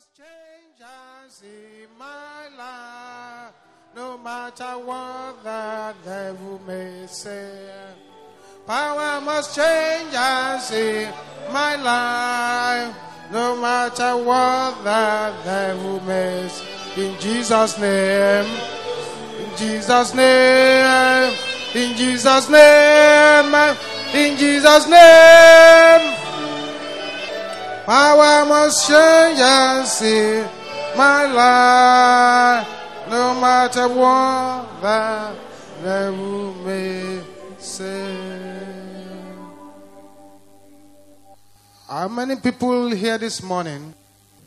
must change. Us in my life, no matter what the devil may say. Power must change. Us in my life, no matter what the devil may say. In Jesus' name, in Jesus' name, in Jesus' name, in Jesus' name. Power must change and see my life, no matter what the devil may say. How many people here this morning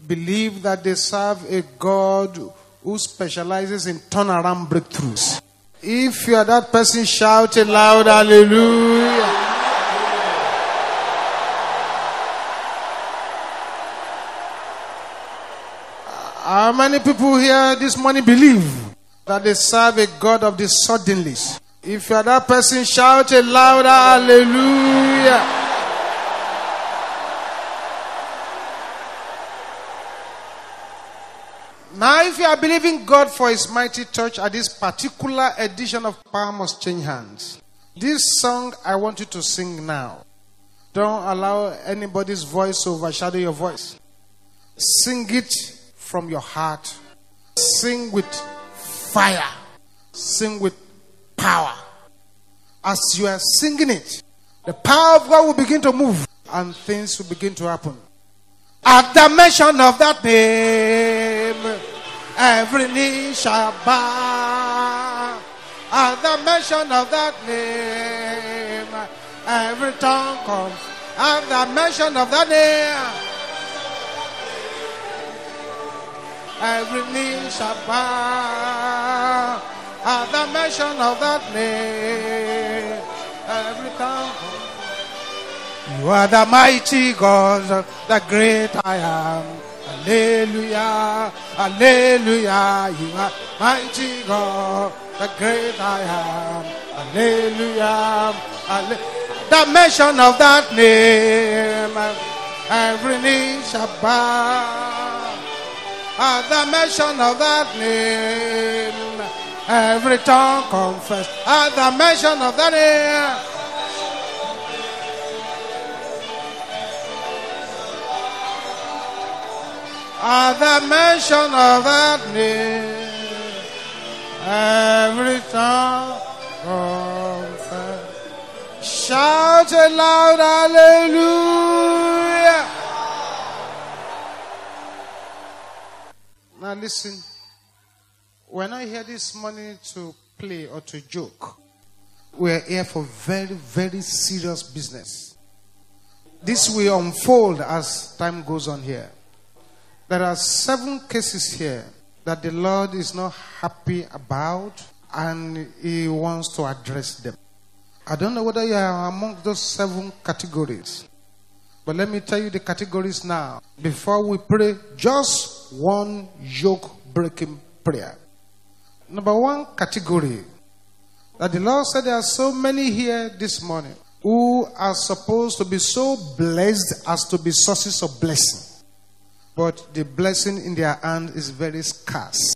believe that they serve a God who specializes in turnaround breakthroughs? If you are that person, shout a loud hallelujah. How many people here this morning believe that they serve a God of the suddenly? If you are that person, shout a louder hallelujah. Now, if you are believing God for His mighty church at this particular edition of Power Must Change Hands, this song I want you to sing now. Don't allow anybody's voice to overshadow your voice. Sing it from your heart. Sing with fire. Sing with power. As you are singing it, the power of God will begin to move and things will begin to happen. At the mention of that name, every knee shall bow. At the mention of that name, every tongue comes. At the mention of that name, every knee shall bow. At the mention of that name, every tongue. You are the mighty God, the great I am. Hallelujah, hallelujah. You are mighty God, the great I am. Hallelujah, hallelujah. The mention of that name, every knee shall bow. At the mention of that name, every tongue confess. At the mention of that name. At the mention of that name, every tongue confess. Shout aloud, hallelujah. Now listen, we're not here this morning to play or to joke. We're here for very, very serious business. This will unfold as time goes on here. There are seven cases here that the Lord is not happy about and He wants to address them. I don't know whether you are among those seven categories, but let me tell you the categories now. Before we pray, just one yoke breaking prayer. Number one category that the Lord said there are so many here this morning who are supposed to be so blessed as to be sources of blessing but the blessing in their hand is very scarce.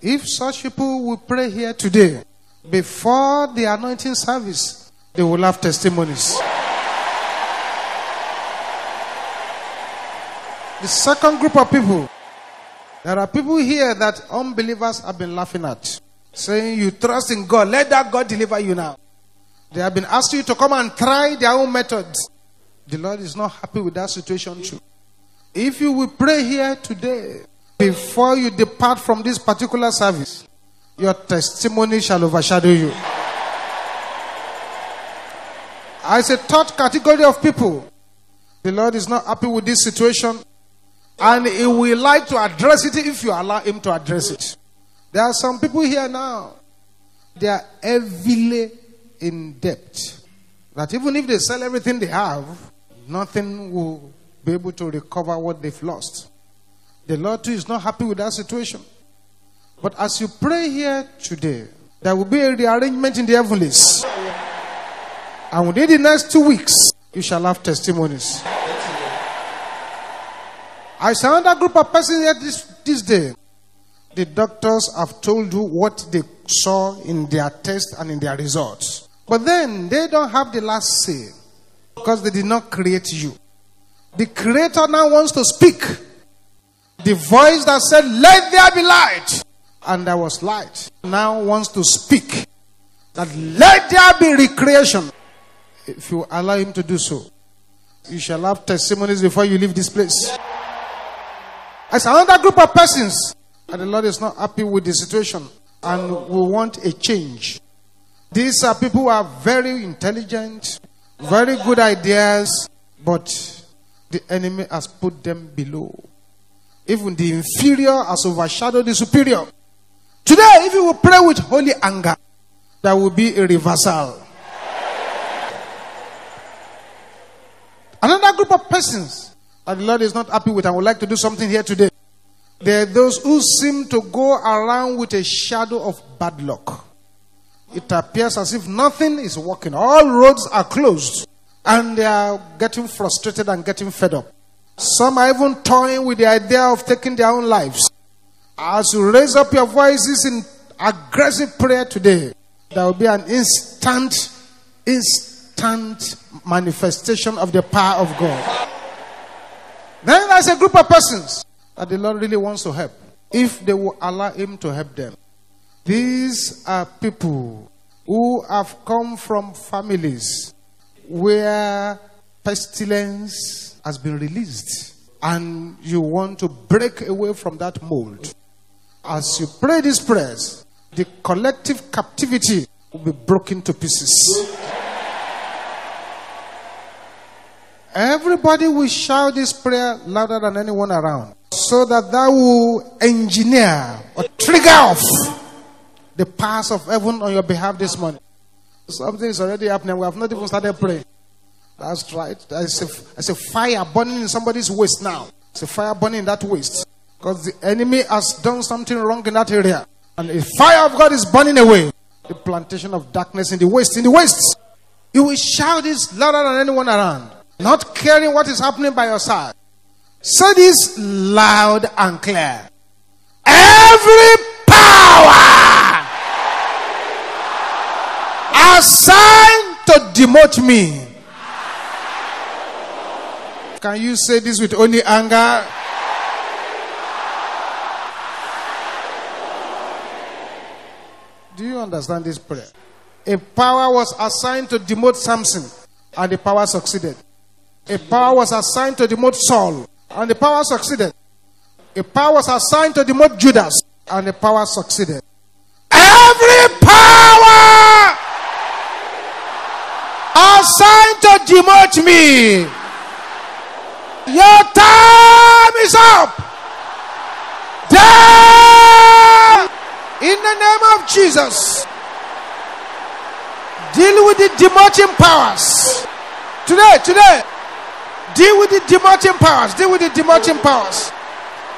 If such people will pray here today, before the anointing service, they will have testimonies. The second group of people, there are people here that unbelievers have been laughing at, saying, You trust in God, let that God deliver you now. They have been asking you to come and try their own methods. The Lord is not happy with that situation, too. If you will pray here today, before you depart from this particular service, your testimony shall overshadow you. As a third category of people, the Lord is not happy with this situation, and He will like to address it if you allow Him to address it. There are some people here now, they are heavily in debt. That even if they sell everything they have, nothing will be able to recover what they've lost. The Lord too is not happy with that situation. But as you pray here today, there will be a rearrangement in the heavens. And within the next two weeks, you shall have testimonies. I saw another group of persons here this, this day. The doctors have told you what they saw in their test and in their results. But then they don't have the last say because they did not create you. The creator now wants to speak. The voice that said, Let there be light. And there was light. Now wants to speak. That let there be recreation. If you allow him to do so, you shall have testimonies before you leave this place. As another group of persons, and the Lord is not happy with the situation, and we want a change. These are people who are very intelligent, very good ideas, but the enemy has put them below. Even the inferior has overshadowed the superior. Today, if you will pray with holy anger, there will be a reversal. Another group of persons that the Lord is not happy with and would like to do something here today. There are those who seem to go around with a shadow of bad luck. It appears as if nothing is working. All roads are closed. And they are getting frustrated and getting fed up. Some are even toying with the idea of taking their own lives. As you raise up your voices in aggressive prayer today, there will be an instant, instant manifestation of the power of God. Then there's a group of persons that the Lord really wants to help if they will allow Him to help them. These are people who have come from families where pestilence has been released and you want to break away from that mold. As you pray these prayers, the collective captivity will be broken to pieces. Everybody will shout this prayer louder than anyone around so that that will engineer or trigger off the powers of heaven on your behalf this morning. Something is already happening. We have not even started praying. That's right. There's a, a fire burning in somebody's waist now. It's a fire burning in that waist. Because the enemy has done something wrong in that area. And the fire of God is burning away. The plantation of darkness in the waist. In the waist. You will shout this louder than anyone around. Not caring what is happening by your side. Say this loud and clear. Every power assigned to demote me. Can you say this with only anger? Do you understand this prayer? A power was assigned to demote Samson, and the power succeeded. A power was assigned to demote Saul, and the power succeeded. A power was assigned to demote Judas, and the power succeeded. Every power assigned to demote me, your time is up. There, in the name of Jesus, deal with the demoting powers. Today, today, deal with the demoting powers. Deal with the demoting powers.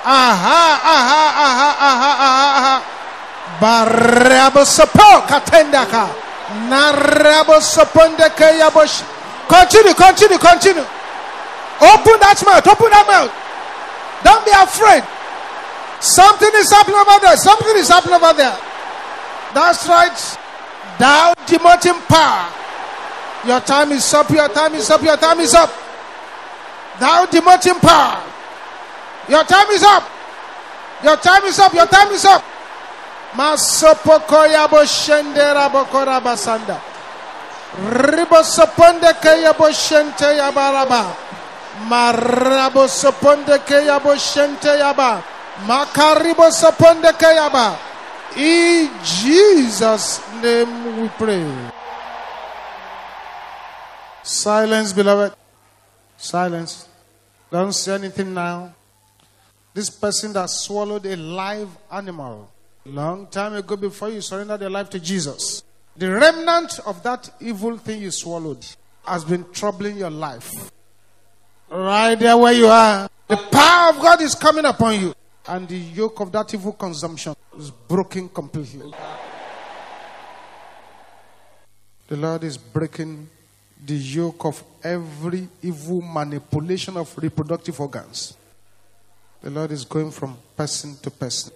Aha, aha, aha, aha, aha, aha. Barabo sapo katendaka. Narabo sapondeke yabosh. Continue, continue, continue. Open that mouth, open that mouth. Don't be afraid. Something is happening over there. Something is happening over there. That's right. Thou demoting power. Your time is up, your time is up, your time is up. Thou demoting power. Your time is up. Your time is up, your time is up. Masopokoya boshendera bokora basanda. Ribo soponde kaya boshente yabaraba. Marabo soponde kaya boshente yaba. Makaribo soponde kayaba. In Jesus' name we pray. Silence, beloved. Silence. Don't say anything now. This person that swallowed a live animal long time ago before you surrendered your life to Jesus. The remnant of that evil thing you swallowed has been troubling your life. Right there where you are. The power of God is coming upon you. And the yoke of that evil consumption is broken completely. The Lord is breaking the yoke of every evil manipulation of reproductive organs. The Lord is going from person to person.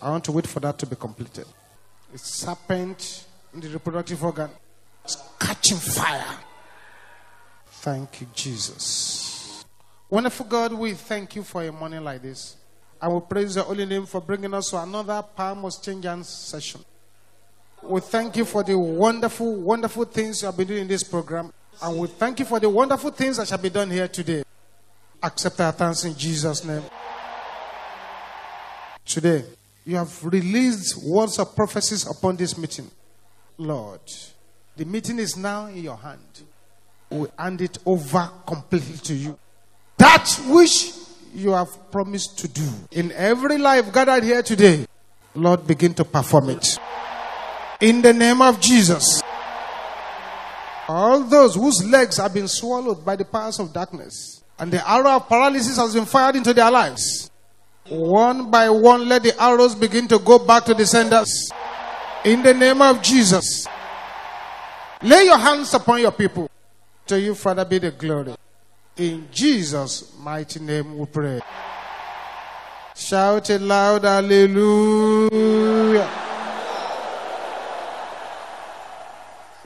I want to wait for that to be completed. It's serpent in the reproductive organ. is catching fire. Thank you, Jesus. Wonderful God, we thank you for a morning like this. I will praise your holy name for bringing us to another Power Must Change session. We thank you for the wonderful, wonderful things you have been doing in this program. And we thank you for the wonderful things that shall be done here today. Accept our thanks in Jesus' name. Today, you have released words of prophecies upon this meeting. Lord, the meeting is now in your hand. We hand it over completely to you. That which you have promised to do in every life gathered here today, Lord, begin to perform it. In the name of Jesus. All those whose legs have been swallowed by the powers of darkness and the arrow of paralysis has been fired into their lives. One by one, let the arrows begin to go back to the senders. In the name of Jesus. Lay your hands upon your people. To you, Father, be the glory. In Jesus' mighty name we pray. Shout it loud, hallelujah.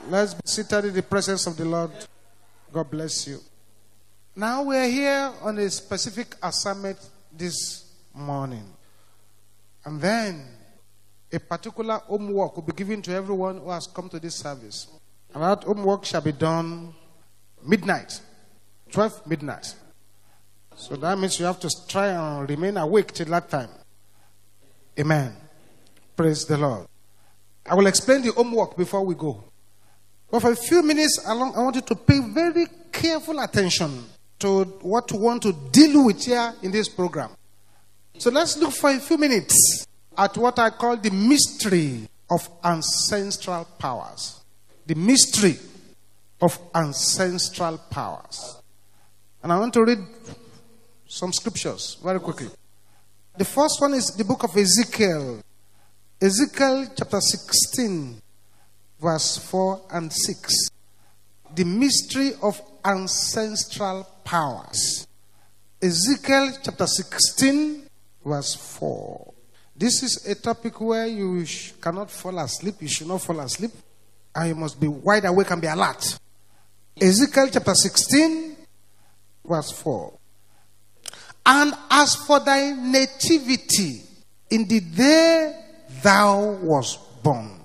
Let's be seated in the presence of the Lord. God bless you. Now we are here on a specific assignment this morning. And then a particular homework will be given to everyone who has come to this service. And that homework shall be done midnight, 12 midnight. So that means you have to try and remain awake till that time. Amen. Praise the Lord. I will explain the homework before we go. But for a few minutes along, I want you to pay very careful attention to what we want to deal with here in this program. So let's look for a few minutes at what I call the mystery of ancestral powers. The mystery of ancestral powers. And I want to read some scriptures very quickly. The first one is the book of Ezekiel. Ezekiel chapter 16, verse 4 and 6. The mystery of ancestral powers. Ezekiel chapter 16, verse 4. This is a topic where you sh- cannot fall asleep. You should not fall asleep. And you must be wide awake and be alert. Ezekiel chapter 16, verse 4. And as for thy nativity, in the day thou was born,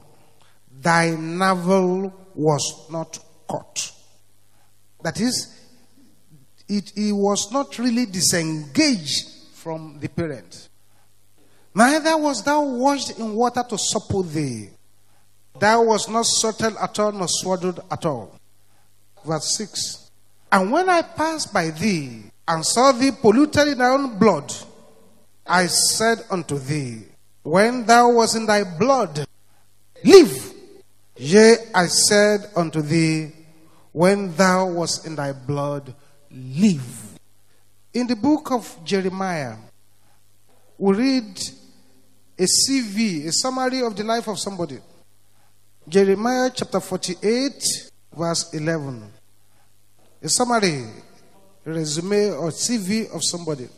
thy navel was not cut. That is, it, was not really disengaged from the parent. Neither was thou washed in water to supple thee. Thou was not salted at all, nor swaddled at all. Verse 6. And when I passed by thee and saw thee polluted in thy own blood, I said unto thee, When thou was in thy blood, live. Yea, I said unto thee, When thou wast in thy blood, live. In the book of Jeremiah, we read a CV, a summary of the life of somebody. Jeremiah chapter 48, verse 11. A summary, resume, or CV of somebody.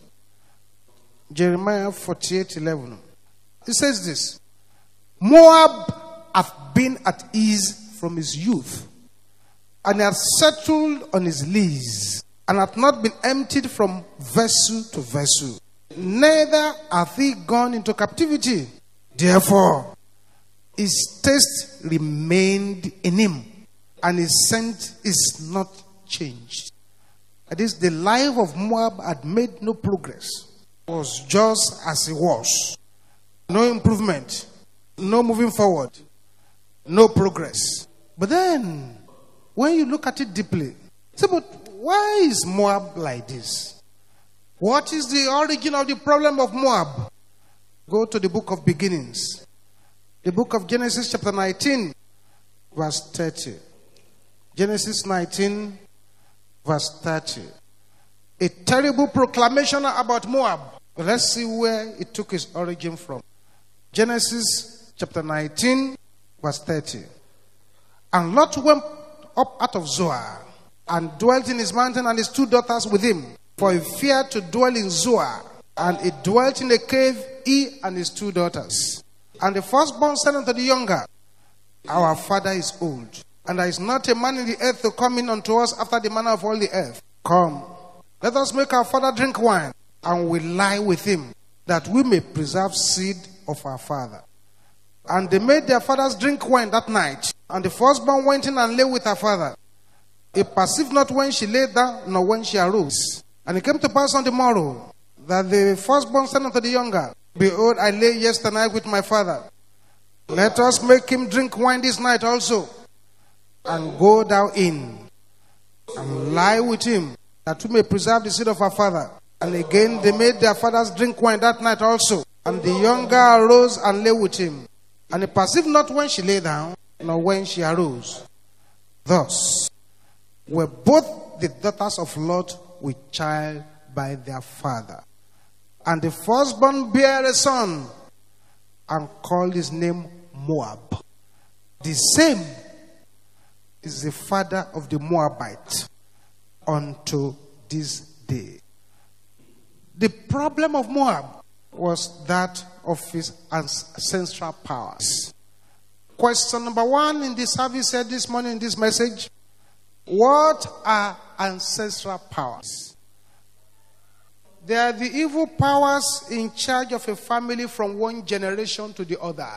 Jeremiah 48, 11. It says this Moab hath been at ease from his youth, and hath settled on his lees, and hath not been emptied from vessel to vessel neither hath he gone into captivity. Therefore, his taste remained in him, and his scent is not changed. That is, the life of Moab had made no progress. It was just as it was. No improvement, no moving forward, no progress. But then, when you look at it deeply, say, but why is Moab like this? What is the origin of the problem of Moab? Go to the book of beginnings. The book of Genesis, chapter 19, verse 30. Genesis 19, verse 30. A terrible proclamation about Moab. Let's see where it took its origin from. Genesis chapter 19, verse 30. And Lot went up out of Zoar and dwelt in his mountain and his two daughters with him. For he feared to dwell in Zoar, And he dwelt in a cave, he and his two daughters. And the firstborn said unto the younger, Our father is old, and there is not a man in the earth to come in unto us after the manner of all the earth. Come, let us make our father drink wine, and we lie with him, that we may preserve seed of our father. And they made their fathers drink wine that night. And the firstborn went in and lay with her father. He perceived not when she lay down, nor when she arose. And it came to pass on the morrow that the firstborn said unto the younger, Behold, I lay yesternight with my father. Let us make him drink wine this night also, and go down in and lie with him, that we may preserve the seed of our father. And again they made their fathers drink wine that night also. And the younger arose and lay with him. And he perceived not when she lay down, nor when she arose. Thus were both the daughters of Lot with child by their father. And the firstborn bare a son and called his name Moab. The same is the father of the Moabite unto this day. The problem of Moab was that of his ancestral powers. Question number one in the service said this morning in this message What are ancestral powers? They are the evil powers in charge of a family from one generation to the other.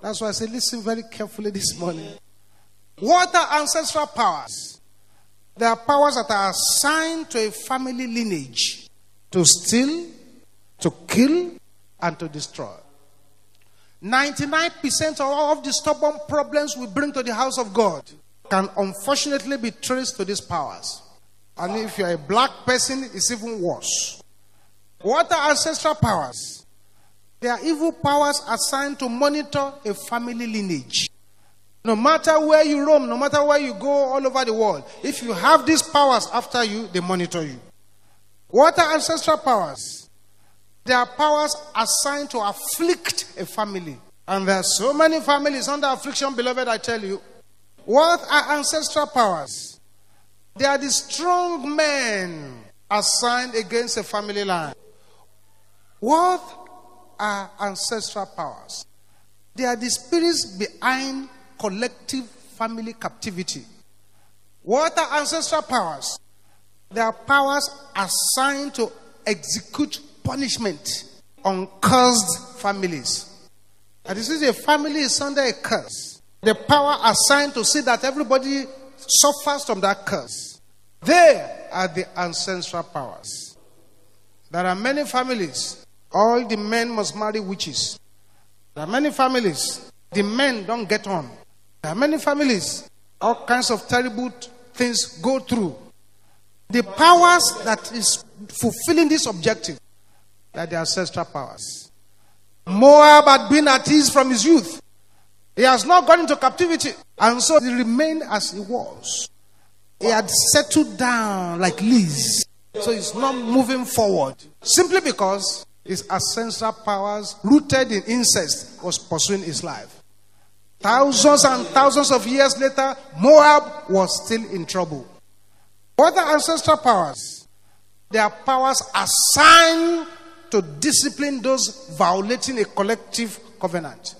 That's why I say, listen very carefully this morning. What are ancestral powers? They are powers that are assigned to a family lineage to steal, to kill, and to destroy. 99% of all of the stubborn problems we bring to the house of God can unfortunately be traced to these powers. And if you're a black person, it's even worse. What are ancestral powers? They are evil powers assigned to monitor a family lineage. No matter where you roam, no matter where you go all over the world, if you have these powers after you, they monitor you. What are ancestral powers? They are powers assigned to afflict a family. And there are so many families under affliction, beloved, I tell you. What are ancestral powers? They are the strong men assigned against a family line. What are ancestral powers? They are the spirits behind collective family captivity. What are ancestral powers? They are powers assigned to execute punishment on cursed families. And this is a family is under a curse. The power assigned to see that everybody suffers from that curse. They are the ancestral powers. There are many families. All the men must marry witches. There are many families. The men don't get on. There are many families. All kinds of terrible things go through. The powers that is fulfilling this objective are the ancestral powers. Moab had been at ease from his youth. He has not gone into captivity. And so he remained as he was. He had settled down like lees. So he's not moving forward. Simply because his ancestral powers, rooted in incest, was pursuing his life. Thousands and thousands of years later, Moab was still in trouble. What are ancestral powers? They are powers assigned to discipline those violating a collective covenant.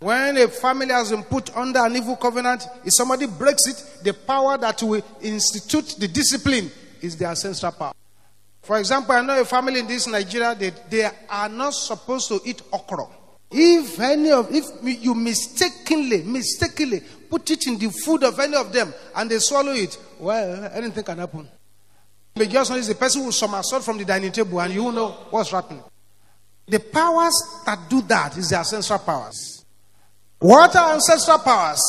When a family has been put under an evil covenant, if somebody breaks it, the power that will institute the discipline is the ancestral power. For example, I know a family in this Nigeria, they, they are not supposed to eat okra. If any of, if you mistakenly, mistakenly put it in the food of any of them and they swallow it, well, anything can happen. But just know the person who somersault from the dining table and you will know what's happening. The powers that do that is the ancestral powers. What are ancestral powers?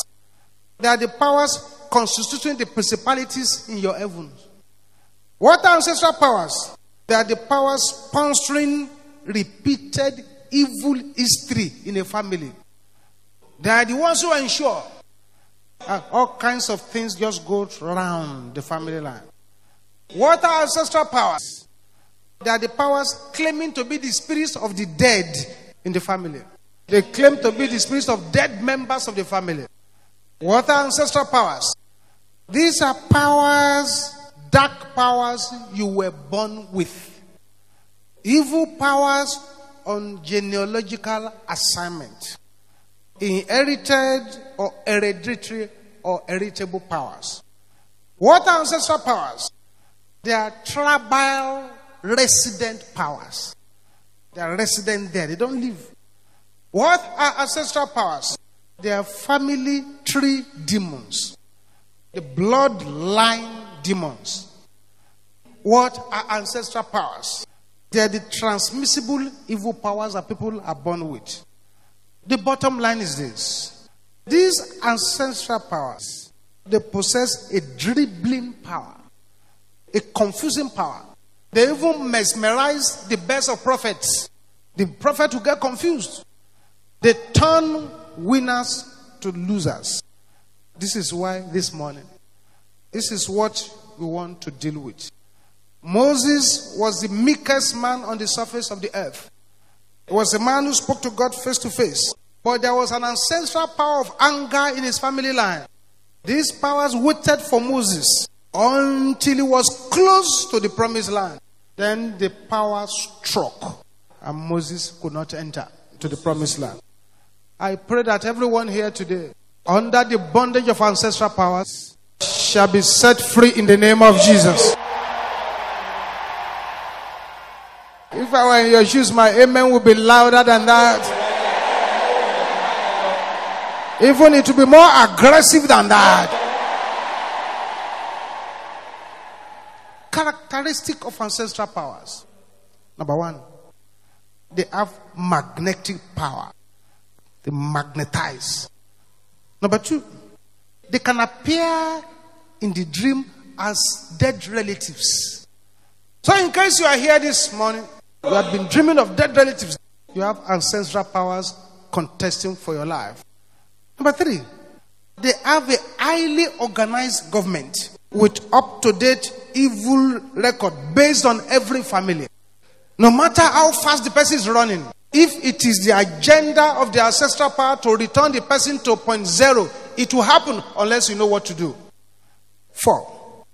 They are the powers constituting the principalities in your heavens. What are ancestral powers? They are the powers sponsoring repeated evil history in a family. They are the ones who ensure uh, all kinds of things just go around the family line. What are ancestral powers? They are the powers claiming to be the spirits of the dead in the family. They claim to be the spirits of dead members of the family. What are ancestral powers? These are powers, dark powers you were born with. Evil powers on genealogical assignment. Inherited or hereditary or heritable powers. What are ancestral powers? They are tribal resident powers. They are resident there. They don't live. What are ancestral powers? They are family tree demons. The bloodline demons. What are ancestral powers? They are the transmissible evil powers that people are born with. The bottom line is this these ancestral powers, they possess a dribbling power, a confusing power. They even mesmerize the best of prophets. The prophet will get confused. They turn winners to losers. This is why this morning, this is what we want to deal with. Moses was the meekest man on the surface of the earth. He was a man who spoke to God face to face. But there was an ancestral power of anger in his family line. These powers waited for Moses until he was close to the promised land. Then the power struck, and Moses could not enter to the promised land. I pray that everyone here today, under the bondage of ancestral powers, shall be set free in the name of Jesus. If I were in your shoes, my amen would be louder than that. Even it will be more aggressive than that. Characteristic of ancestral powers. Number one, they have magnetic power. They magnetize. Number two, they can appear in the dream as dead relatives. So, in case you are here this morning, you have been dreaming of dead relatives, you have ancestral powers contesting for your life. Number three, they have a highly organized government with up to date evil record based on every family. No matter how fast the person is running, if it is the agenda of the ancestral power to return the person to point zero, it will happen unless you know what to do. Four,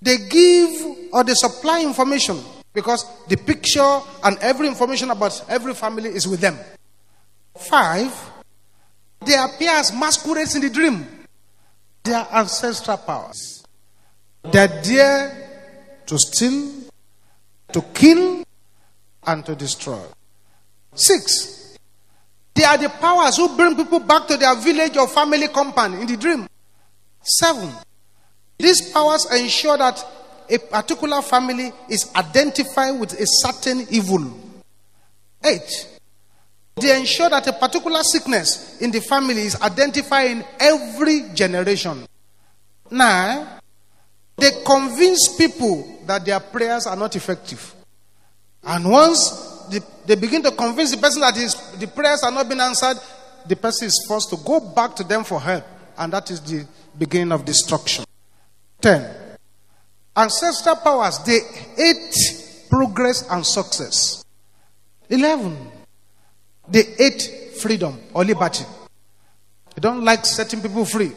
they give or they supply information because the picture and every information about every family is with them. Five, they appear as masquerades in the dream. Their ancestral powers. They are there to steal, to kill, and to destroy. Six, they are the powers who bring people back to their village or family compound in the dream. Seven, these powers ensure that a particular family is identified with a certain evil. Eight, they ensure that a particular sickness in the family is identified in every generation. Nine, they convince people that their prayers are not effective. And once the, they begin to convince the person that his, the prayers are not being answered, the person is forced to go back to them for help. And that is the beginning of destruction. 10. Ancestral powers, they hate progress and success. 11. They hate freedom or liberty. They don't like setting people free.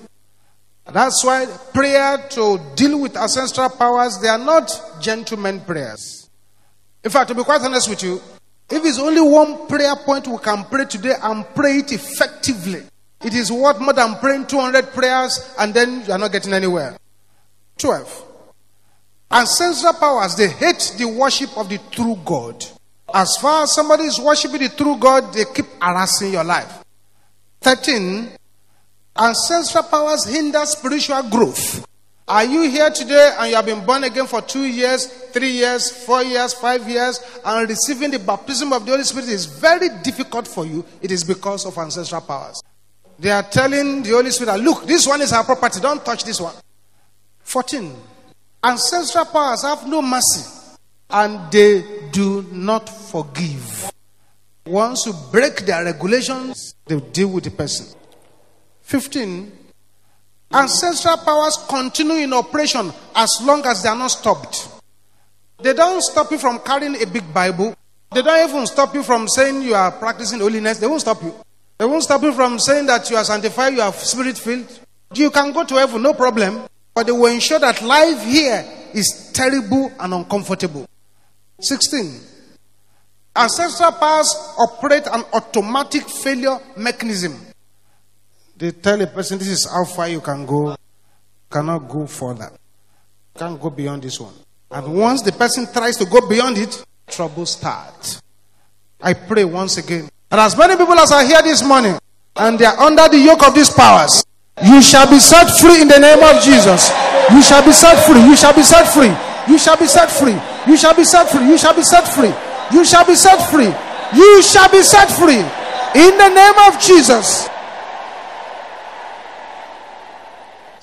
That's why prayer to deal with ancestral powers, they are not gentlemen prayers. In fact, to be quite honest with you, if it's only one prayer point we can pray today and pray it effectively, it is worth more than praying 200 prayers and then you are not getting anywhere. 12. Ancestral powers, they hate the worship of the true God. As far as somebody is worshiping the true God, they keep harassing your life. 13. Ancestral powers hinder spiritual growth. Are you here today and you have been born again for two years, three years, four years, five years, and receiving the baptism of the Holy Spirit is very difficult for you? It is because of ancestral powers. They are telling the Holy Spirit, look, this one is our property, don't touch this one. 14. Ancestral powers have no mercy and they do not forgive. Once you break their regulations, they deal with the person. 15. Ancestral powers continue in operation as long as they are not stopped. They don't stop you from carrying a big Bible. They don't even stop you from saying you are practicing holiness. They won't stop you. They won't stop you from saying that you are sanctified, you are spirit filled. You can go to heaven, no problem. But they will ensure that life here is terrible and uncomfortable. 16. Ancestral powers operate an automatic failure mechanism. They tell a person this is how far you can go, cannot go further, can't go beyond this one. And once the person tries to go beyond it, trouble starts. I pray once again. And as many people as are here this morning and they are under the yoke of these powers, you shall be set free in the name of Jesus. You shall be set free. You shall be set free. You shall be set free. You shall be set free. You shall be set free. You shall be set free. You shall be set free. In the name of Jesus.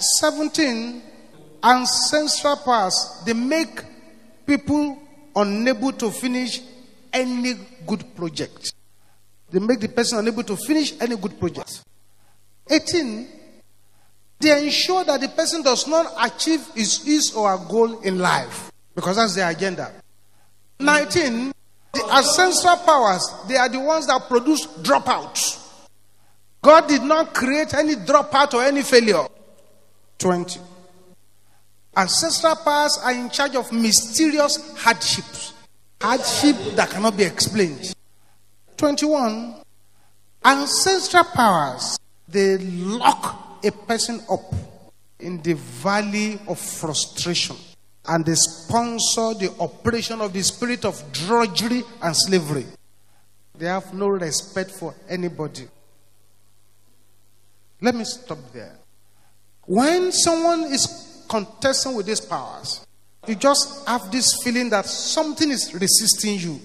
17 ancestral powers they make people unable to finish any good project. They make the person unable to finish any good project. 18 they ensure that the person does not achieve his, his or her goal in life because that's their agenda. 19 the ancestral powers they are the ones that produce dropouts. God did not create any dropout or any failure 20. Ancestral powers are in charge of mysterious hardships, hardship that cannot be explained. 21. Ancestral powers, they lock a person up in the valley of frustration and they sponsor the operation of the spirit of drudgery and slavery. They have no respect for anybody. Let me stop there. When someone is contesting with these powers, you just have this feeling that something is resisting you.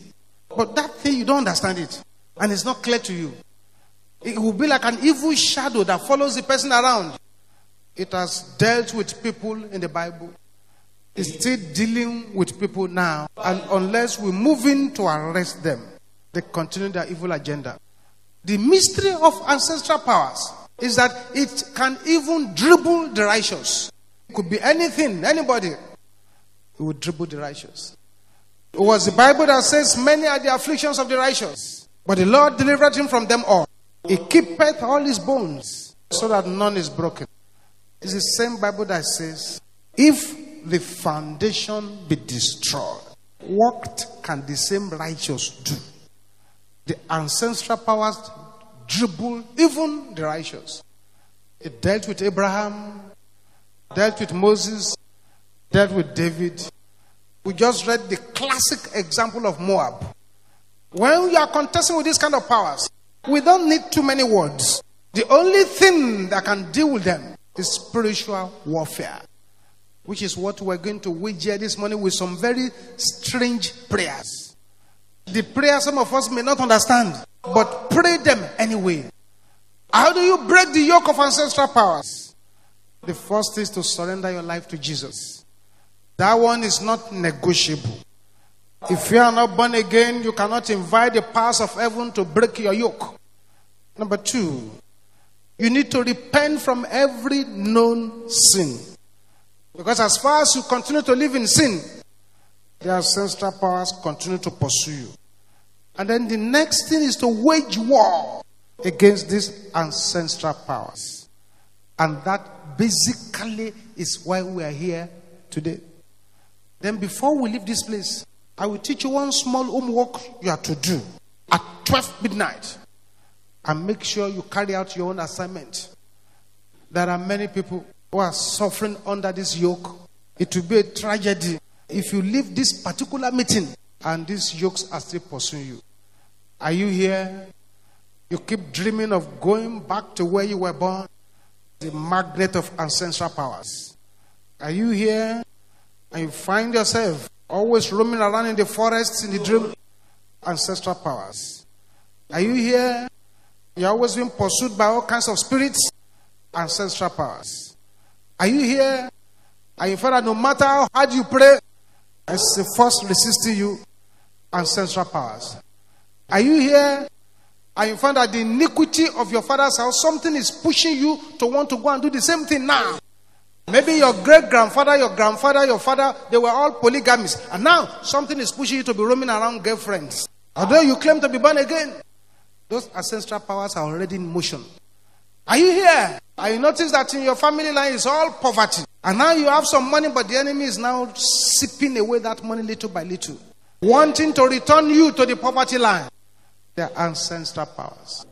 But that thing, you don't understand it. And it's not clear to you. It will be like an evil shadow that follows the person around. It has dealt with people in the Bible. It's still dealing with people now. And unless we move in to arrest them, they continue their evil agenda. The mystery of ancestral powers is that it can even dribble the righteous. It could be anything, anybody. It would dribble the righteous. It was the Bible that says, Many are the afflictions of the righteous, but the Lord delivered him from them all. He keepeth all his bones, so that none is broken. It's the same Bible that says, If the foundation be destroyed, what can the same righteous do? The ancestral powers dribble even the righteous. It dealt with Abraham, dealt with Moses, dealt with David. We just read the classic example of Moab. When you are contesting with these kind of powers, we don't need too many words. The only thing that can deal with them is spiritual warfare, which is what we're going to wage here this morning with some very strange prayers. The prayer some of us may not understand, but pray them anyway. How do you break the yoke of ancestral powers? The first is to surrender your life to Jesus. That one is not negotiable. If you are not born again, you cannot invite the powers of heaven to break your yoke. Number two, you need to repent from every known sin. Because as far as you continue to live in sin, the ancestral powers continue to pursue you. And then the next thing is to wage war against these ancestral powers. And that basically is why we are here today. Then, before we leave this place, I will teach you one small homework you have to do at 12 midnight. And make sure you carry out your own assignment. There are many people who are suffering under this yoke. It will be a tragedy if you leave this particular meeting and these yokes are still pursuing you. Are you here? You keep dreaming of going back to where you were born? The magnet of ancestral powers. Are you here? And you find yourself always roaming around in the forests in the dream? Ancestral powers. Are you here? You're always being pursued by all kinds of spirits? Ancestral powers. Are you here? And you find that no matter how hard you pray, it's the force resisting you. and Ancestral powers. Are you here? And you find that the iniquity of your father's house, something is pushing you to want to go and do the same thing now. Maybe your great grandfather, your grandfather, your father, they were all polygamists. And now something is pushing you to be roaming around girlfriends. Although you claim to be born again, those ancestral powers are already in motion. Are you here? You notice that in your family line is all poverty. And now you have some money, but the enemy is now sipping away that money little by little. wanting to return you to the poverty line. Their ancestral powers.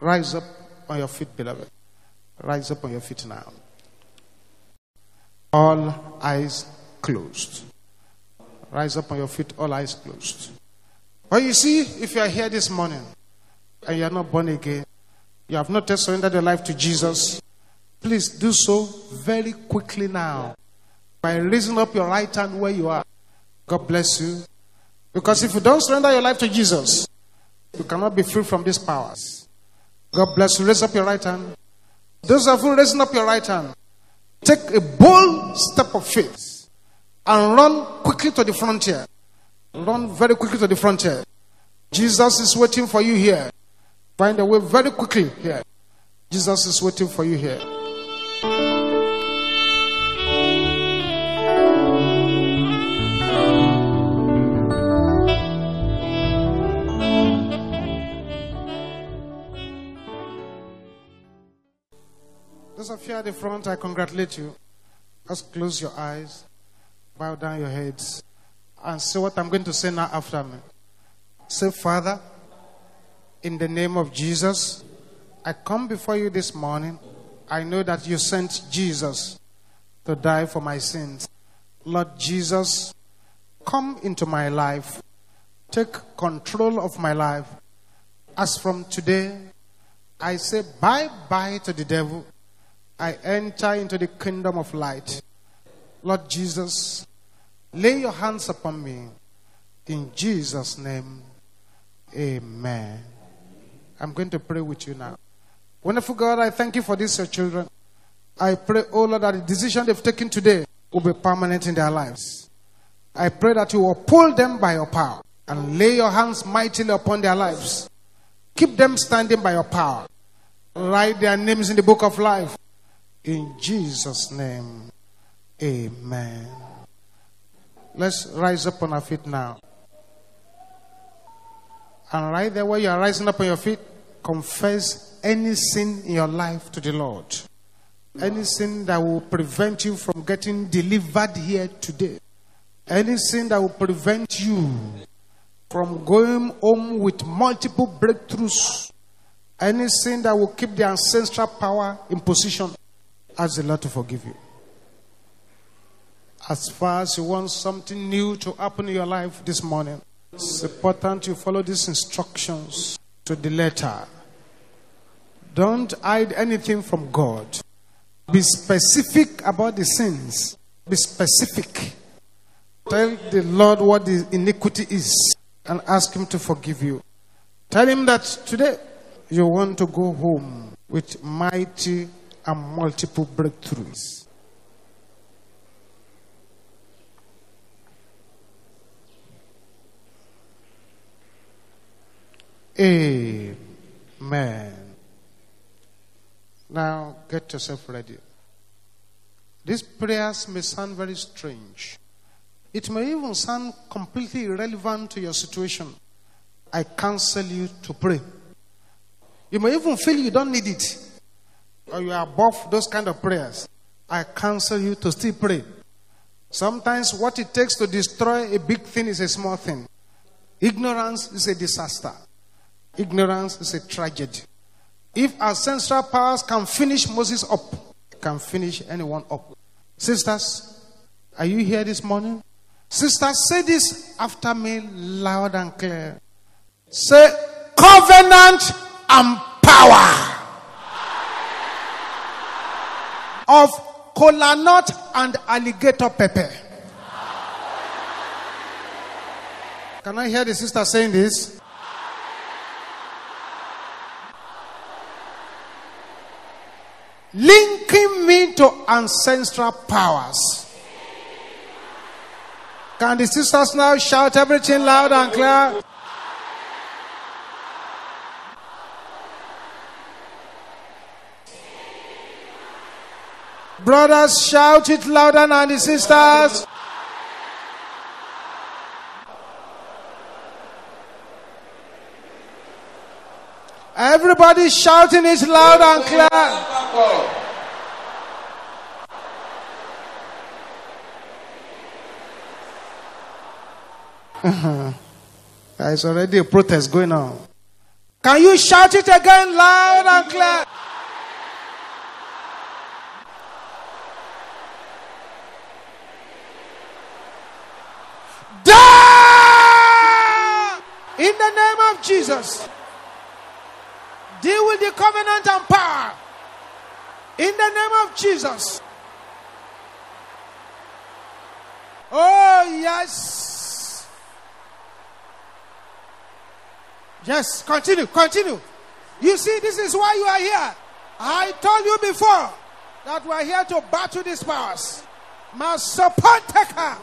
Rise up on your feet, beloved. Rise up on your feet now. All eyes closed. Rise up on your feet, all eyes closed. Well, you see, if you are here this morning and you are not born again, you have not surrendered your life to Jesus, please do so very quickly now by raising up your right hand where you are. God bless you. Because if you don't surrender your life to Jesus, you cannot be free from these powers. God bless you. Raise up your right hand. Those of you raising up your right hand, take a bold step of faith and run quickly to the frontier. Run very quickly to the frontier. Jesus is waiting for you here. Find a way very quickly here. Jesus is waiting for you here. Those of you at the front, I congratulate you. Just close your eyes, bow down your heads, and say what I'm going to say now after me. Say, Father, in the name of Jesus, I come before you this morning. I know that you sent Jesus to die for my sins. Lord Jesus, come into my life. Take control of my life. As from today, I say bye bye to the devil. I enter into the kingdom of light. Lord Jesus, lay your hands upon me. In Jesus' name, amen. I'm going to pray with you now. Wonderful God, I thank you for these your children. I pray, oh Lord, that the decision they've taken today will be permanent in their lives. I pray that you will pull them by your power and lay your hands mightily upon their lives. Keep them standing by your power. Write their names in the book of life. In Jesus' name, amen. Let's rise up on our feet now. And right there, where you are rising up on your feet, confess any sin in your life to the Lord. Any sin that will prevent you from getting delivered here today. Any sin that will prevent you from going home with multiple breakthroughs. Any sin that will keep the ancestral power in position. Ask the Lord to forgive you. As far as you want something new to happen in your life this morning, it's important you follow these instructions to the letter. Don't hide anything from God. Be specific about the sins. Be specific. Tell the Lord what the iniquity is and ask Him to forgive you. Tell Him that today you want to go home with mighty and multiple breakthroughs. Amen. Now get yourself ready. These prayers may sound very strange. It may even sound completely irrelevant to your situation. I counsel you to pray. You may even feel you don't need it or you are above those kind of prayers. I counsel you to still pray. Sometimes what it takes to destroy a big thing is a small thing. Ignorance is a disaster. Ignorance is a tragedy. If ancestral powers can finish Moses up, can finish anyone up. Sisters, are you here this morning? Sisters, say this after me loud and clear. Say, covenant and power of kola nut and alligator pepper. Can I hear the sister saying this? Linking me to ancestral powers. Can the sisters now shout everything loud and clear? Brothers, shout it louder than the sisters. Everybody shouting it loud and clear. There's already a protest going on. Can you shout it again loud and clear? Die! In the name of Jesus. Deal with the covenant and power. In the name of Jesus. Oh, yes. Yes, continue, continue. You see, this is why you are here. I told you before that we are here to battle these powers. Masapanteka.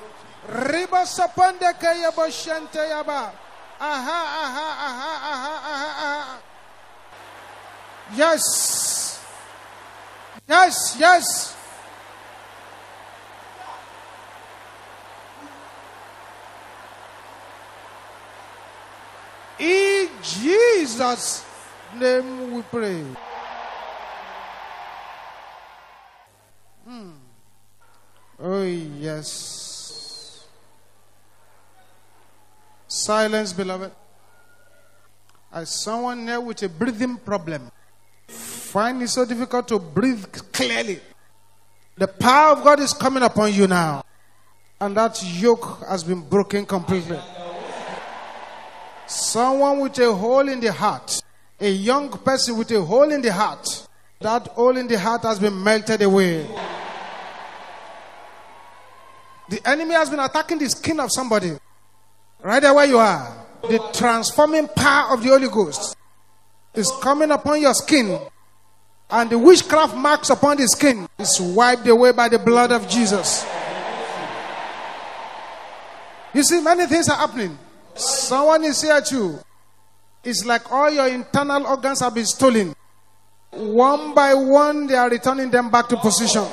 Riba sapandeka yaba. Yes. Yes, yes. In Jesus' name we pray. Hmm. Oh, yes. Silence, beloved. As someone there with a breathing problem, find it so difficult to breathe clearly. The power of God is coming upon you now. And that yoke has been broken completely. Someone with a hole in the heart, a young person with a hole in the heart, that hole in the heart has been melted away. The enemy has been attacking the skin of somebody. Right there where you are. The transforming power of the Holy Ghost is coming upon your skin. And the witchcraft marks upon the skin is wiped away by the blood of Jesus. You see, many things are happening. Someone is here too. It's like all your internal organs have been stolen. One by one, they are returning them back to position.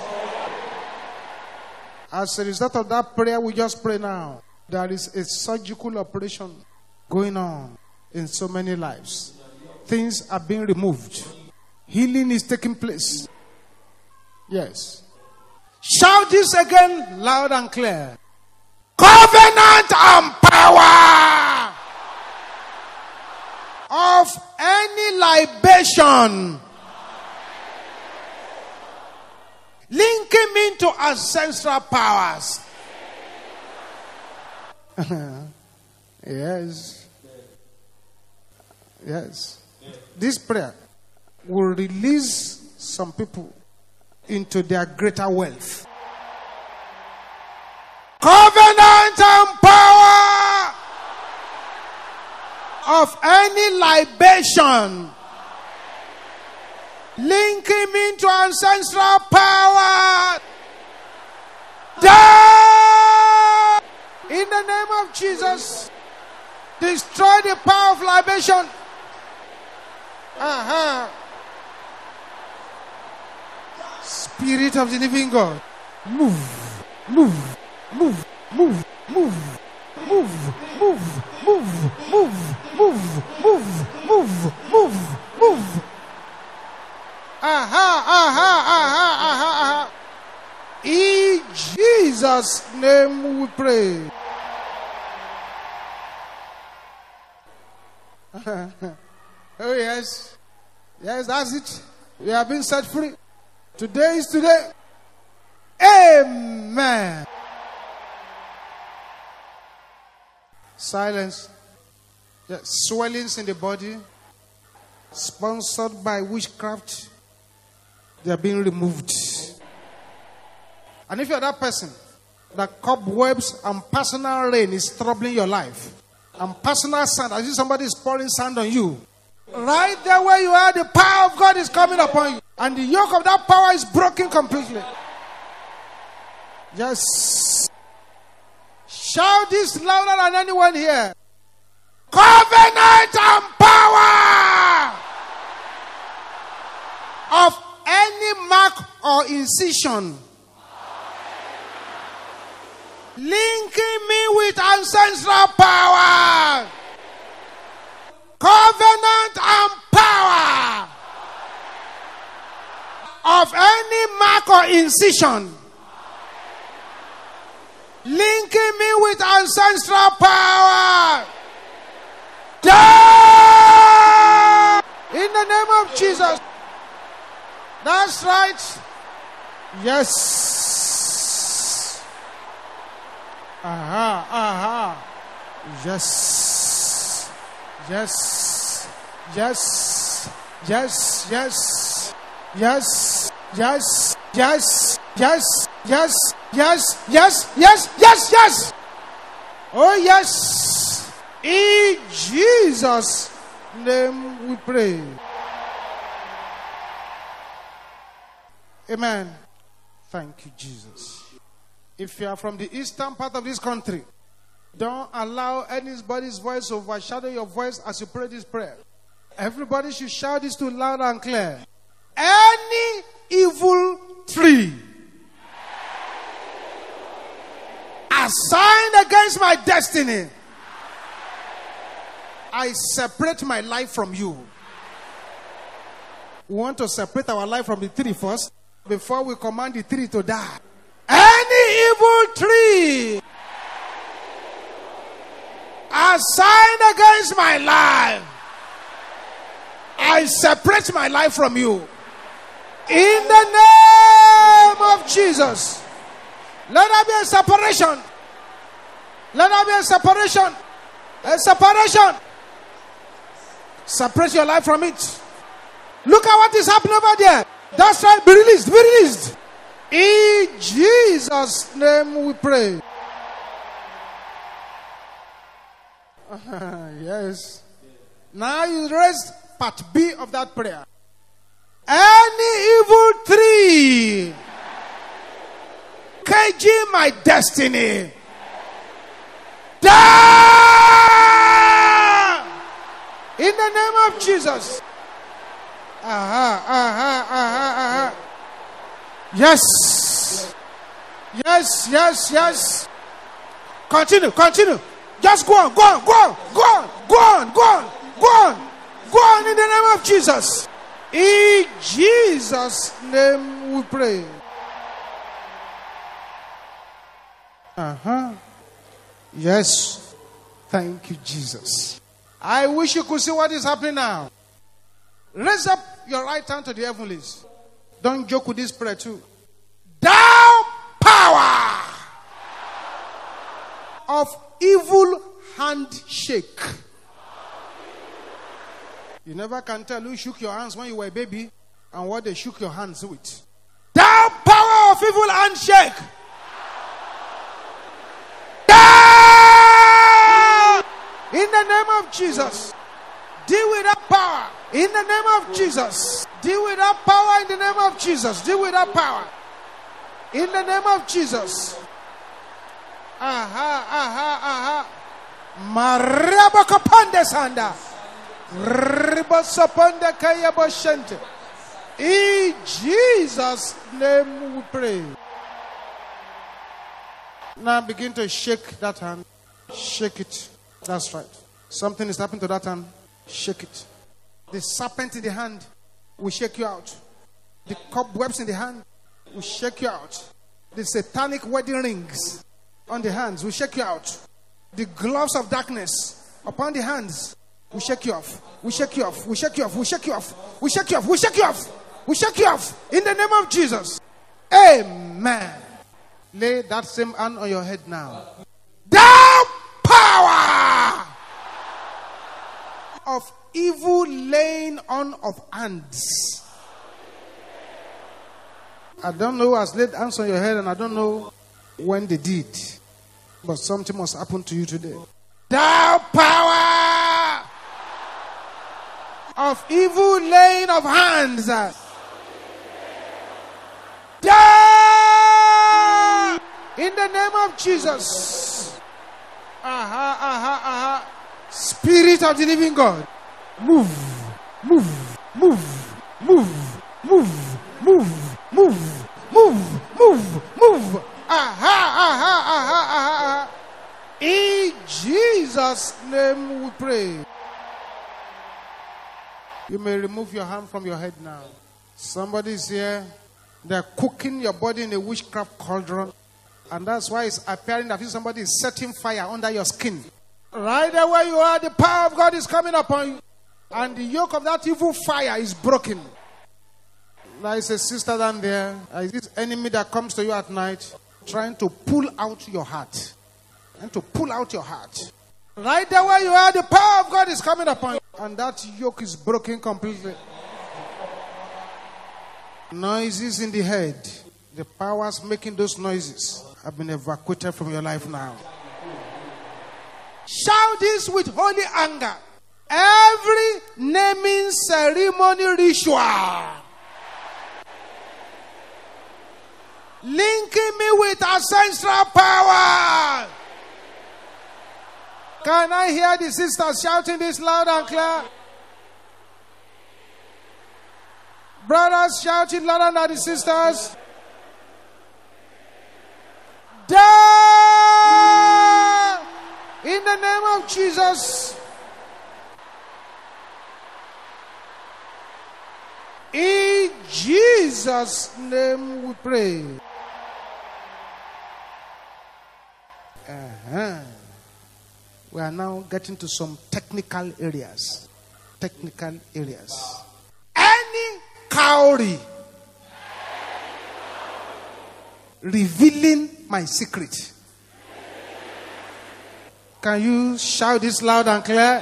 As a result of that prayer, we just pray now. There is a surgical operation going on in so many lives. Things are being removed. Healing is taking place. Yes. Shout this again loud and clear. Covenant and power of any libation linking into to ancestral powers. yes. Yes. This prayer will release some people into their greater wealth. Covenant and power of any libation linking me to ancestral power. Die! The name of Jesus, destroy the power of libation. Uh-huh. Spirit of the living God, move, move, move, move, move, move, move, move, move, move, move, move, move, move. Aha, aha, aha, aha, aha. In Jesus' name we pray. oh, yes. Yes, that's it. We have been set free. Today is today. Amen. Silence. Yeah, swellings in the body, sponsored by witchcraft, they are being removed. And if you're that person, that cobwebs and personal rain is troubling your life, and personal sand, as if somebody is pouring sand on you, right there where you are, the power of God is coming upon you, and the yoke of that power is broken completely. Just shout this louder than anyone here. Covenant and power of any mark or incision linking me with ancestral power, covenant and power of any mark or incision linking me with ancestral power. In the name of Jesus. That's right. Yes. Aha, aha. Yes. Yes. Yes. Yes. Yes. Yes. Yes. Yes. Yes. Yes. Yes. Yes. Yes. Yes. Yes. Oh yes. In Jesus' name we pray. Amen. Thank you, Jesus. If you are from the eastern part of this country, don't allow anybody's voice to overshadow your voice as you pray this prayer. Everybody should shout this to loud and clear. Any evil tree assigned against my destiny, I separate my life from you. We want to separate our life from the tree first before we command the tree to die. Any evil tree assigned against my life, I separate my life from you. In the name of Jesus, let there be a separation. Let there be a separation. A separation. Separate your life from it. Look at what is happening over there. That's right. Be released. Be released. In Jesus' name we pray. yes. Now you raise part B of that prayer. Any evil tree caging my destiny. Die! In the name of Jesus. Aha, aha, aha, aha. Yes. Yes, yes, yes. Continue, continue. Just go on, go on, go on, go on, go on, go on, go on, go on in the name of Jesus. In Jesus' name we pray. Uh huh. Yes. Thank you, Jesus. I wish you could see what is happening now. Raise up your right hand to the heavenlies. Don't joke with this prayer too. Thou power of evil handshake. You never can tell who shook your hands when you were a baby and what they shook your hands with. Thou power of evil handshake. Thou! In the name of Jesus. Deal with that power. In the name of Jesus. Deal with that power in the name of Jesus. Deal with that power. In the name of Jesus. Aha, aha, aha. Sanda. In Jesus' name we pray. Now begin to shake that hand. Shake it. That's right. Something is happening to that hand. Shake it. The serpent in the hand will shake you out. The cobwebs in the hand will shake you out. The satanic wedding rings on the hands will shake you out. The gloves of darkness upon the hands will shake you off. We shake you off. We shake you off. We shake you off. We shake you off. We shake you off. We shake you off. In the name of Jesus. Amen. Lay that same hand on your head now. The power of evil laying on of hands. I don't know who has laid hands on your head, and I don't know when they did. But something must happen to you today. The power of evil laying of hands. Die in the name of Jesus. Aha, aha, aha. Spirit of the living God. Move, move, move, move, move, move, move, move, move, move. Aha, aha, aha, aha. In Jesus' name we pray. You may remove your hand from your head now. Somebody's here. They're cooking your body in a witchcraft cauldron. And that's why it's appearing that somebody is setting fire under your skin. Right there where you are, the power of God is coming upon you. And the yoke of that evil fire is broken. There is a sister down there. There is this enemy that comes to you at night trying to pull out your heart. And to pull out your heart. Right there where you are, the power of God is coming upon you. And that yoke is broken completely. Noises in the head. The powers making those noises have been evacuated from your life now. Shout this with holy anger. Every naming ceremony ritual linking me with ancestral power. Can I hear the sisters shouting this loud and clear? Brothers shouting louder than the sisters. Die in the name of Jesus. In Jesus' name we pray. Uh-huh. We are now getting to some technical areas. Technical areas. Any cowrie revealing my secret. Can you shout this loud and clear?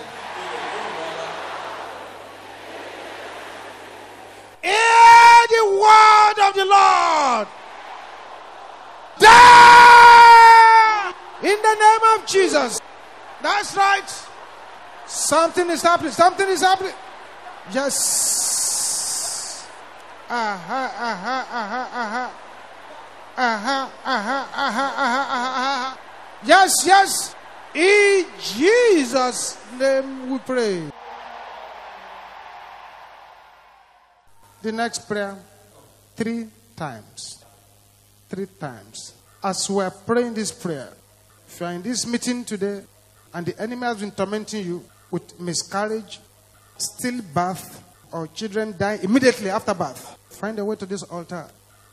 Hear the word of the Lord. Die in the name of Jesus. That's right. Something is happening. Something is happening. Yes. Aha, aha, aha, aha. Aha, aha, aha, aha, aha. Yes, yes. In Jesus' name we pray. The next prayer, three times. Three times. As we are praying this prayer, if you are in this meeting today and the enemy has been tormenting you with miscarriage, stillbirth, or children die immediately after birth, find a way to this altar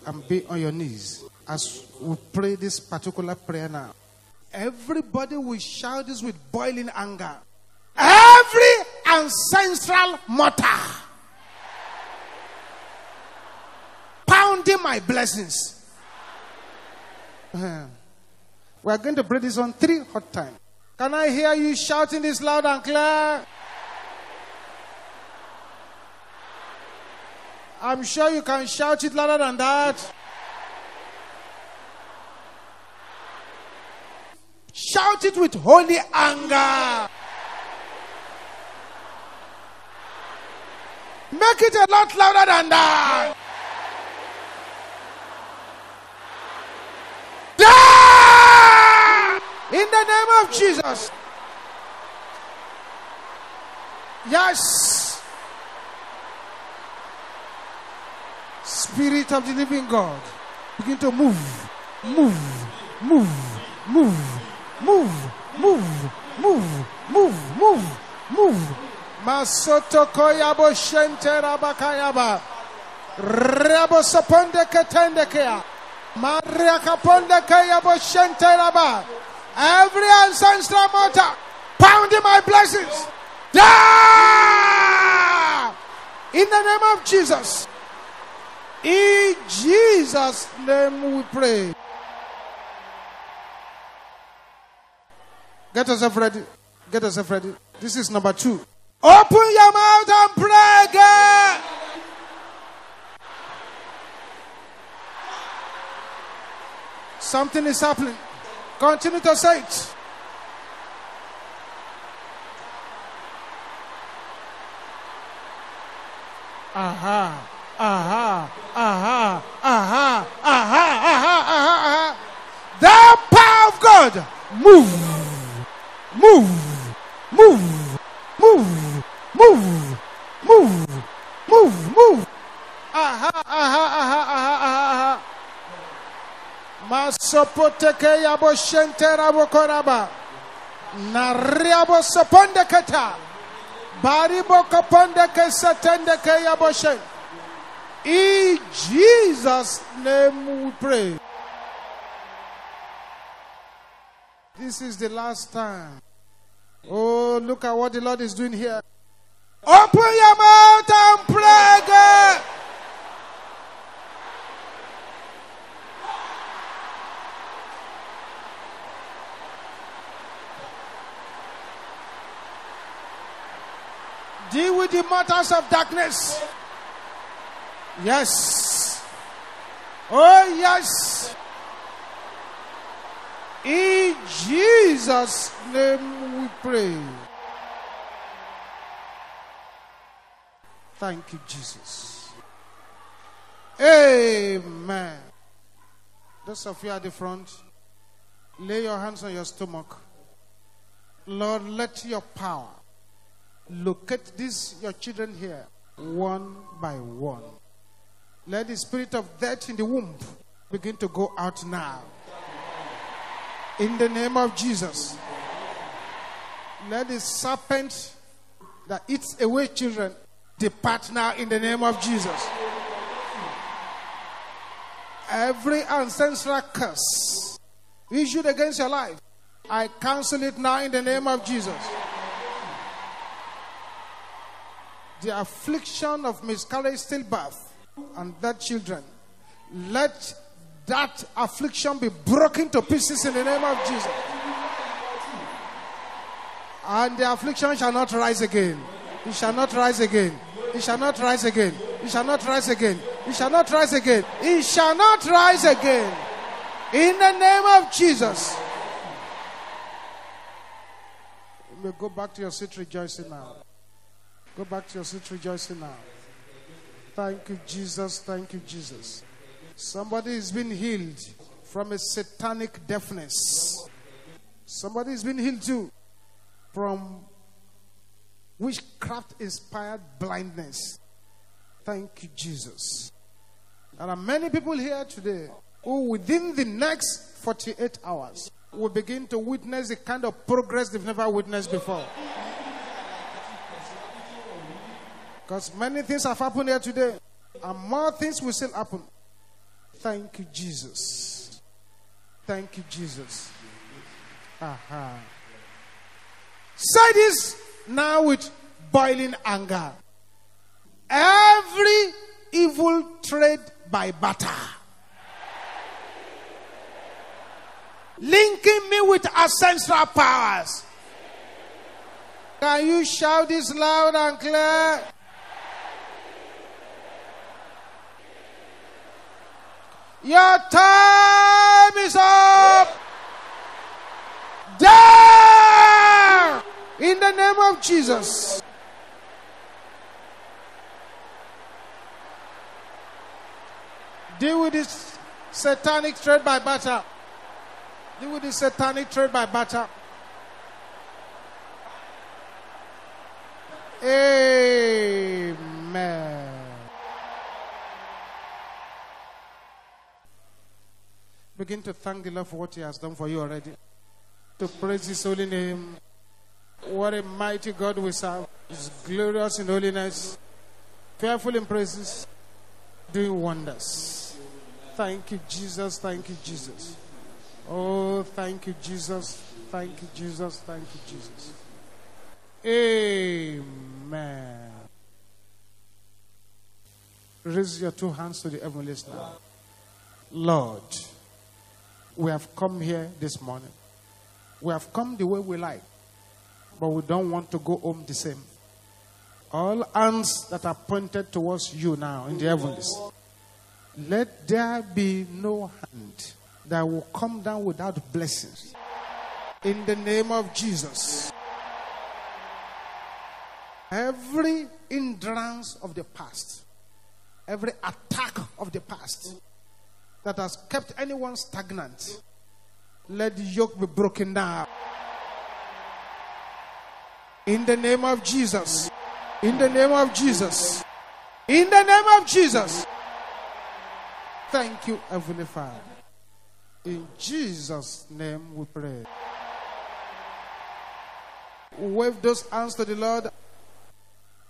and be on your knees as we pray this particular prayer now. Everybody will shout this with boiling anger. Every ancestral mortar pounding my blessings. Uh, we are going to pray this on three hot times. Can I hear you shouting this loud and clear? I'm sure you can shout it louder than that. Shout it with holy anger. Make it a lot louder than that. Die! In the name of Jesus. Yes. Spirit of the living God. Begin to move, move, move, move, move, move, move, move, move, move. Masoto koyabo shente rabakayaba. Rabo saponde ketende kea. Maria kaponde kayabo shente raba. Every ancestral mortar pounding my blessings. In the name of Jesus. In Jesus' name we pray. Get yourself ready. Get yourself ready. This is number two. Open your mouth and pray again. Something is happening. Continue to say it. Aha, aha, aha, aha, aha, aha, aha, aha. The power of God. Move, move, move, move, move, move, move, move. Aha, aha, aha, aha, aha, aha. Masopoteke yabo shentera bokoraba. Nariabo soponde keta. Baribo kaponde ke satende ke yabo shen. In Jesus' name we pray. This is the last time. Oh, look at what the Lord is doing here. Open your mouth and pray. God. Deal with the matters of darkness. Yes. Oh, yes. In Jesus' name we pray. Thank you, Jesus. Amen. Those of you at the front, lay your hands on your stomach. Lord, let your power locate these your children here one by one. Let the spirit of death in the womb begin to go out now. In the name of Jesus. Let the serpent that eats away children depart now in the name of Jesus. Every ancestral curse issued against your life, I cancel it now in the name of Jesus. The affliction of miscarriage, stillbirth, and that children, let that affliction be broken to pieces in the name of Jesus. And the affliction shall not rise again. It shall not rise again. It shall not rise again. It shall not rise again. It shall not rise again. It shall not rise again. In the name of Jesus. You may go back to your seat rejoicing now. Go back to your seat rejoicing now. Thank you, Jesus. Thank you, Jesus. Somebody is being healed from a satanic deafness. Somebody is being healed too from witchcraft inspired blindness. Thank you, Jesus. There are many people here today who, within the next 48 hours, will begin to witness the kind of progress they've never witnessed before. Because many things have happened here today, and more things will still happen. Thank you, Jesus. Thank you, Jesus. Aha. Say this now with boiling anger. Every evil trade by barter, linking me with ancestral powers. Can you shout this loud and clear? Your time is up. There! In the name of Jesus. Deal with this satanic trade by barter. Deal with this satanic trade by barter. Amen. Begin to thank the Lord for what He has done for you already. To praise His holy name. What a mighty God we serve. He's glorious in holiness, fearful in praises, doing wonders. Thank you, Jesus. Thank you, Jesus. Oh, thank you, Jesus. Thank you, Jesus. Thank you, Jesus. Amen. Raise your two hands to the heavenlies now. Lord, we have come here this morning. We have come the way we like, but we don't want to go home the same. All hands that are pointed towards you now in the heavens, let there be no hand that will come down without blessings. In the name of Jesus. Every hindrance of the past, every attack of the past that has kept anyone stagnant, let the yoke be broken down. In the name of Jesus. In the name of Jesus. In the name of Jesus. Thank you, Heavenly Father. In Jesus' name we pray. Wave those hands to the Lord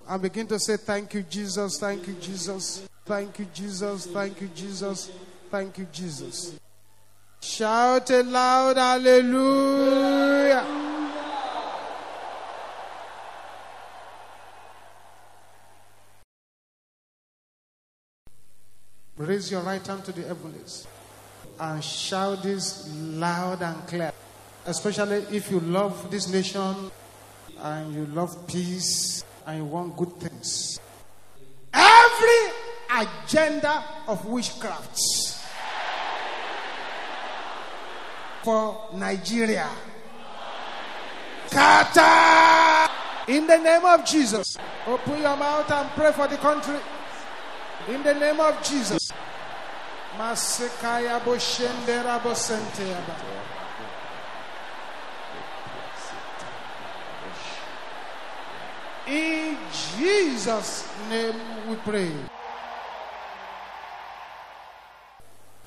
and begin to say, Thank you, Jesus. Thank you, Jesus. Thank you, Jesus. Thank you, Jesus. Thank you, Jesus. Shout a loud hallelujah. Raise your right hand to the heavens and shout this loud and clear. Especially if you love this nation and you love peace and you want good things. Every agenda of witchcraft for Nigeria. Kata! In the name of Jesus. Open your mouth and pray for the country. In the name of Jesus. Boshendera bosenteaba. In Jesus' name we pray.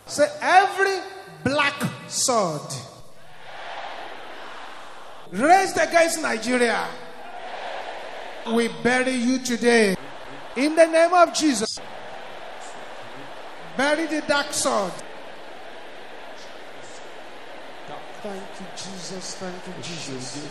Say every black sword raised against Nigeria, we bury you today. In the name of Jesus. Bury the dark sword. Thank you, Jesus. Thank you, Jesus.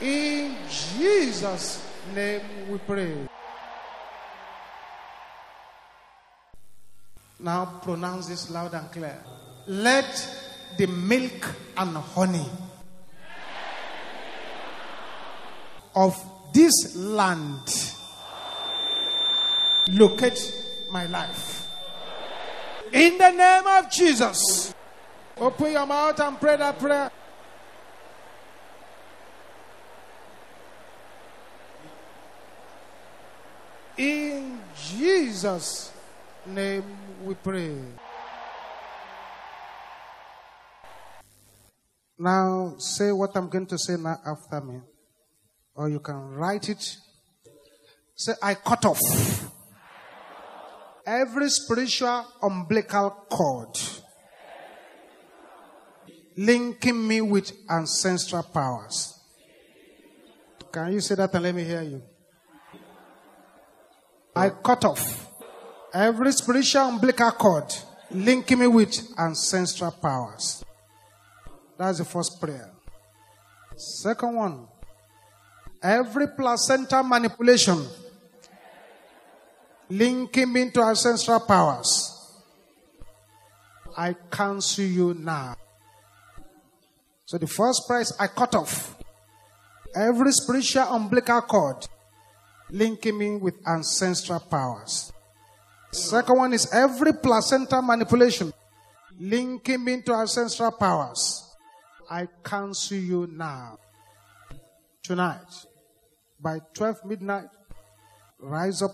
In Jesus' name we pray. Now pronounce this loud and clear. Let the milk and honey of this land locate my life. In the name of Jesus. Open your mouth and pray that prayer. In Jesus' name we pray. Now, say what I'm going to say now after me. Or you can write it. Say, I cut off every spiritual umbilical cord linking me with ancestral powers. Can you say that and let me hear you? I cut off every spiritual umbilical cord linking me with ancestral powers. That's the first prayer. Second one, every placenta manipulation linking me to ancestral powers. I cancel you now. So the first price I cut off every spiritual umbilical cord linking me with ancestral powers. Second one is every placenta manipulation linking me to ancestral powers. I cancel you now. Tonight, by 12 midnight, rise up.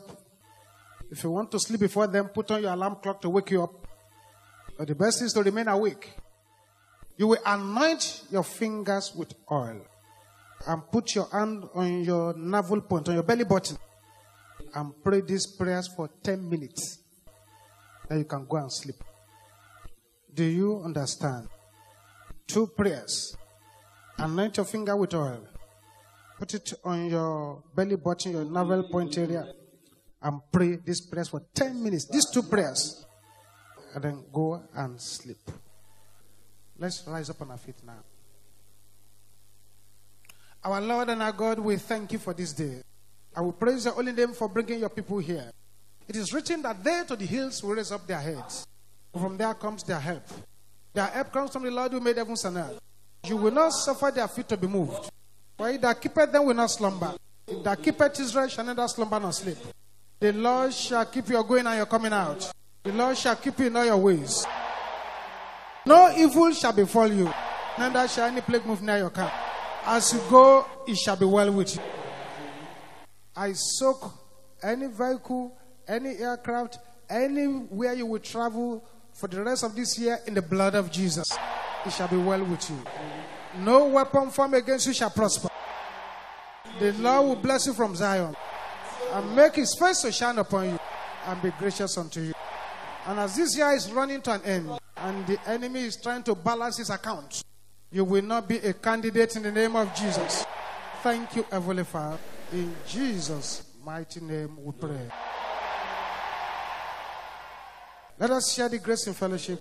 If you want to sleep before then, put on your alarm clock to wake you up. But the best is to remain awake. You will anoint your fingers with oil and put your hand on your navel point, on your belly button, and pray these prayers for 10 minutes. Then you can go and sleep. Do you understand? Two prayers. Anoint your finger with oil. Put it on your belly button, your navel point area, and pray these prayers for 10 minutes. These two prayers. And then go and sleep. Let's rise up on our feet now. Our Lord and our God, we thank you for this day. I will praise your holy name for bringing your people here. It is written that they to the hills will raise up their heads. From there comes their help. Their help comes from the Lord who made heavens and earth. You will not suffer their feet to be moved. For he that keepeth them will not slumber. He that keepeth Israel shall neither slumber nor sleep. The Lord shall keep your going and your coming out. The Lord shall keep you in all your ways. No evil shall befall you, neither shall any plague move near your camp. As you go, it shall be well with you. I soak any vehicle, any aircraft, anywhere you will travel for the rest of this year in the blood of Jesus. It shall be well with you. No weapon formed against you shall prosper. The Lord will bless you from Zion and make his face to shine upon you and be gracious unto you. And as this year is running to an end and the enemy is trying to balance his account, you will not be a candidate in the name of Jesus. Thank you, Heavenly Father. In Jesus' mighty name we pray. Let us share the grace in fellowship.